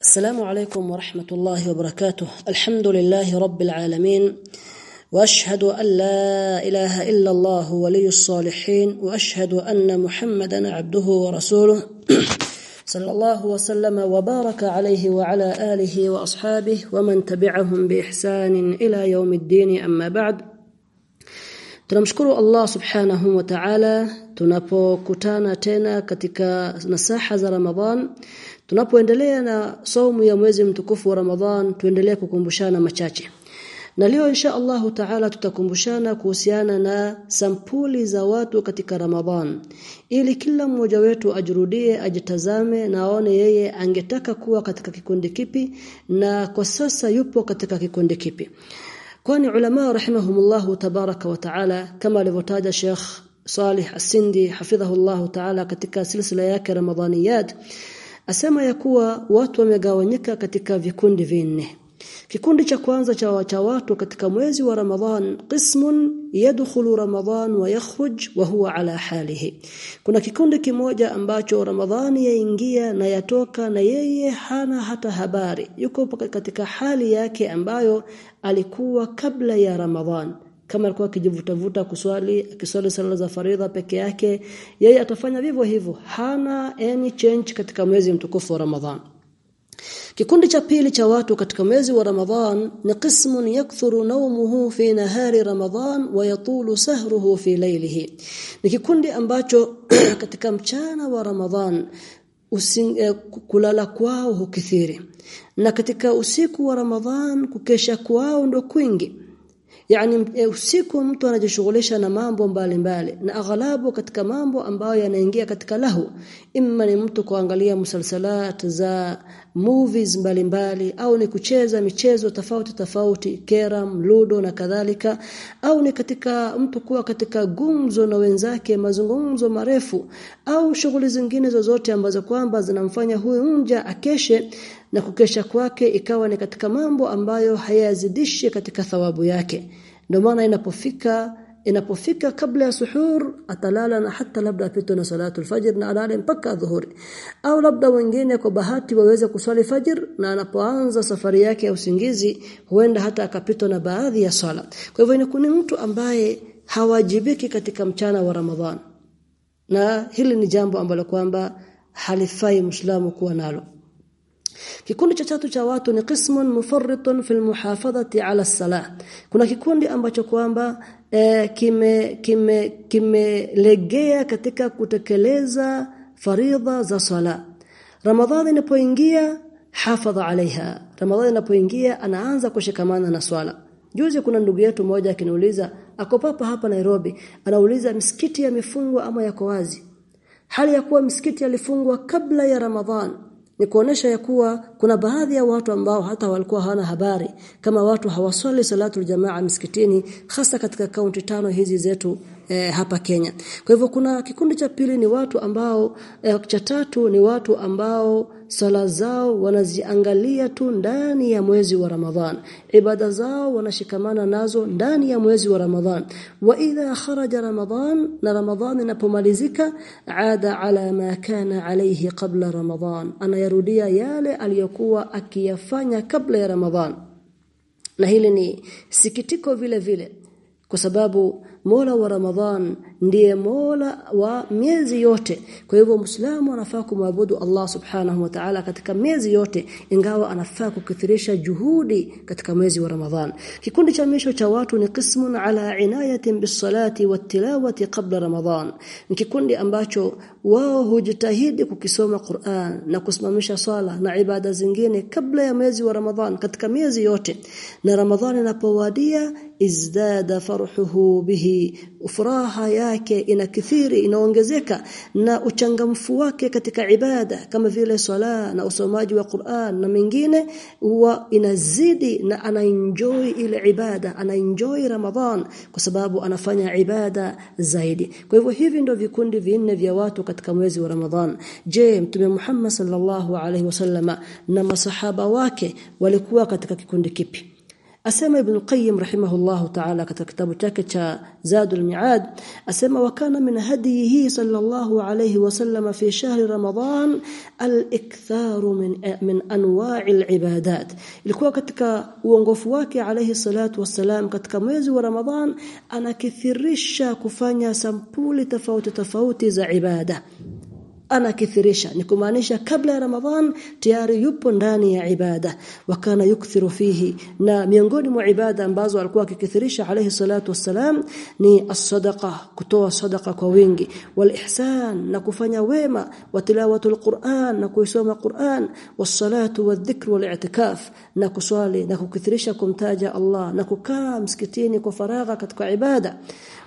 السلام عليكم ورحمة الله وبركاته. الحمد لله رب العالمين وأشهد أن لا إله إلا الله ولي الصالحين وأشهد أن محمدا عبده ورسوله. صلى الله وسلم وبارك عليه وعلى آله وأصحابه ومن تبعهم بإحسان إلى يوم الدين. أما بعد tunamshukuru Allah subhanahu wa ta'ala tunapokutana tena katika nasaha za Ramadhan tunapoendelea na saumu ya mwezi mtukufu wa Ramadhan tuendelee kukumbushana machache. Na leo insha Allahu Taala tutakumbushana kuhusiana na sampuli za watu katika Ramadhan ili kila mmoja wetu ajirudie ajitazame na aone yeye angetaka kuwa katika kikundi kipi na kwa sasa yupo katika kikundi kipi kwani ulama rahimahumullah tabaraka wa taala kama alivyotaja Sheikh Salih As-Sindi hafidhahullahu taala katika silsila yake Ramadhaniyat asema ya kuwa watu wamegawanyika katika vikundi vinne Kikundi cha kwanza cha cha watu katika mwezi wa Ramadhan qismun yadkhulu Ramadhan wa yakhruj wa huwa ala halihi. Kuna kikundi kimoja ambacho Ramadhani yaingia na yatoka na yeye hana hata habari. Yuko katika hali yake ambayo alikuwa kabla ya Ramadhan. Kama alikuwa akijivutavuta kuswali akiswali sala za faridha peke yake yeye atafanya vivyo hivyo hana any change katika mwezi mtukufu wa Ramadhan Kikundi cha pili cha watu katika mwezi wa Ramadhan ni qismun yakthuru nawmuhu fi nahari Ramadhan wa yatulu sahruhu fi laylihi. Ni kikundi ambacho katika mchana wa Ramadhan using, eh, kulala kwao hukithiri na katika usiku wa Ramadhan kukesha kwao ndo kwingi yani usiku mtu anajishughulisha na mambo mbalimbali mbali. na aghalabu katika mambo ambayo yanaingia katika lahu imma ni mtu kuangalia msalsalat za movies mbalimbali mbali, au ni kucheza michezo tofauti tofauti keram ludo na kadhalika au ni katika mtu kuwa katika gumzo na wenzake mazungumzo marefu au shughuli zingine zozote ambazo kwamba zinamfanya huyu mja akeshe na kukesha kwake ikawa ni katika mambo ambayo hayazidishi katika thawabu yake ndio maana inapofika inapofika kabla ya suhur atalala na hata labda apitwe na salatu alfajr na alale mpaka dhuhuri. Au labda wengine kwa bahati waweze kuswali fajr na anapoanza safari yake ya usingizi huenda hata akapitwa na baadhi ya sala kwa hivyo ni mtu ambaye hawajibiki katika mchana wa Ramadhan. Na hili ni jambo ambalo kwamba halifai mslamu kuwa nalo Kikundi cha tatu cha watu ni qismun mufarritun fil muhafadhati ala salah. Kuna kikundi ambacho kwamba e, kime kime kimelegea katika kutekeleza faridha za sala. Ramadhani inapoingia hafadha alaiha. Ramadhani inapoingia anaanza kushikamana na swala. Juzi kuna ndugu yetu mmoja akiniuliza ako papa hapa Nairobi anauliza misikiti yamefungwa ama yako wazi. Hali ya kuwa misikiti yalifungwa kabla ya Ramadhani ni kuonesha ya kuwa kuna baadhi ya watu ambao hata walikuwa hawana habari kama watu hawaswali salatu jamaa msikitini hasa katika kaunti tano hizi zetu e, hapa Kenya. Kwa hivyo kuna kikundi cha pili ni watu ambao e, cha tatu ni watu ambao sala zao wanaziangalia tu ndani ya mwezi wa Ramadhan. Ibada zao wanashikamana nazo ndani ya mwezi wa Ramadhan. Wa idha kharaja Ramadhan na Ramadhan inapomalizika aada ala ma kana alayhi qabla Ramadhan. Anayarudia yale aliyokuwa akiyafanya kabla ya Ramadhan. Na hili ni sikitiko vile vile kwa sababu Mola wa Ramadhan ndiye Mola wa miezi yote. Kwa hivyo Muislamu anafaa kumwabudu Allah Subhanahu wa Ta'ala katika miezi yote ingawa anafaa kukithirisha juhudi katika mwezi wa Ramadhan. Kikundi cha mwisho cha watu ni qismun ala inayatin bisalati wattilawati qabla Ramadhan. Ni kikundi ambacho wao hujitahidi kukisoma Qur'an na kusimamisha swala na ibada zingine kabla ya mwezi wa Ramadhan katika miezi yote. Na Ramadhan inapowadia izdada farhuhu bihi furaha yake ina kithiri inaongezeka na uchangamfu wake katika ibada kama vile swala na usomaji wa Qur'an na mengine huwa inazidi na anaenjoy ile ibada anaenjoy ramadan kwa sababu anafanya ibada zaidi. Kwa hivyo hivi ndio vikundi vinne vya watu katika mwezi wa Ramadhan je mtume Muhammad sallallahu alaihi wasallama na masahaba wake walikuwa katika kikundi kipi أسامة بن القيم رحمه الله تعالى كتاب تاكتا زاد المعاد أسامة وكان من هديه صلى الله عليه وسلم في شهر رمضان الإكثار من من أنواع العبادات. لكوا كتك وانغفواك عليه الصلاة والسلام كتكا ميزي ورمضان أنا كثير رشا كفانيا سمبول تفوت تفوت زعبادة. anakithirisha. Ni kumaanisha kabla ya ramadhan tayari yupo ndani ya ibada. Wakana yukthiru fihi. Na miongoni mwa ibada ambazo alikuwa akikithirisha alayhi salatu wassalam ni as-sadaqa kutoa sadaqa kwa wingi. Wal ihsan na kufanya wema wa tilawatul Qur'an na kuisoma Qur'an. Was-salatu wadh-dhikr wal-i'tikaf na kuswali na kukithirisha kumtaja Allah na kukaa msikitini kwa faragha katika ibada.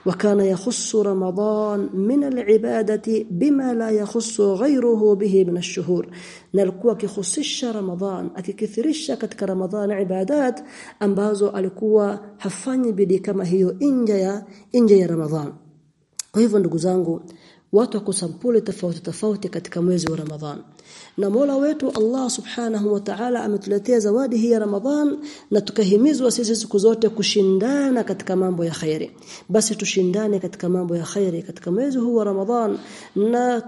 Wakana yakhussu ramadhan min al-ibadati bima la yakhussu yakhusu ghayruhu bihi min ash-shuhur na alikuwa akihusisha ramadhan akikithirisha katika ramadhan ibadat ambazo alikuwa hafanyi bidii kama hiyo nje ya nje ya ramadhan kwa hivyo ndugu zangu watu wako sampuli tofauti tofauti katika mwezi wa ramadhan. Na Mola wetu Allah Subhanahu wa Ta'ala ametuletea zawadi hii ya Ramadhan na tukahimizwa sisi siku zote kushindana katika mambo ya khairi. Basi tushindane katika mambo ya khairi katika mwezi huu wa Ramadhan na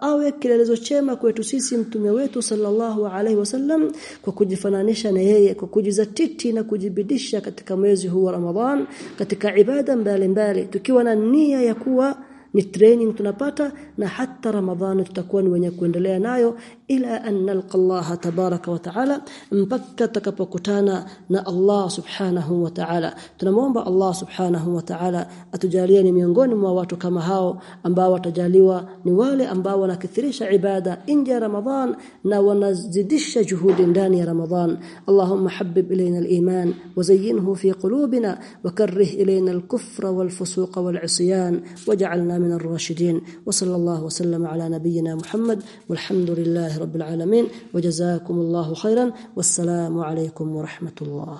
awe kilelezo chema kwetu sisi mtume wetu sallallahu alaihi wasallam kwa kujifananisha na yeye kwa kujizatiti na kujibidisha katika mwezi huu wa Ramadhan katika ibada mbalimbali tukiwa na nia ya kuwa ni training tunapata na hata ramadhani tutakuwa ni wenye kuendelea nayo ila an nalqa Allah tabaraka wa taala mpaka tutakapokutana na Allah subhanahu wa taala. Tunamwomba Allah subhanahu wa taala atujalie ni miongoni mwa watu kama hao ambao watajaliwa ni wale ambao wanakithirisha ibada nje ya ramadhan na wanazidisha juhudi ndani ya ramadhan. Allahumma habib ilayna al-iman wazayyinhu fi qulubina wakarrih ilayna al-kufra wal-fusuq wal-'isyan waj'alna من الراشدين وصلى الله وسلم على نبينا محمد والحمد لله رب العالمين وجزاكم الله خيرا والسلام عليكم ورحمة الله.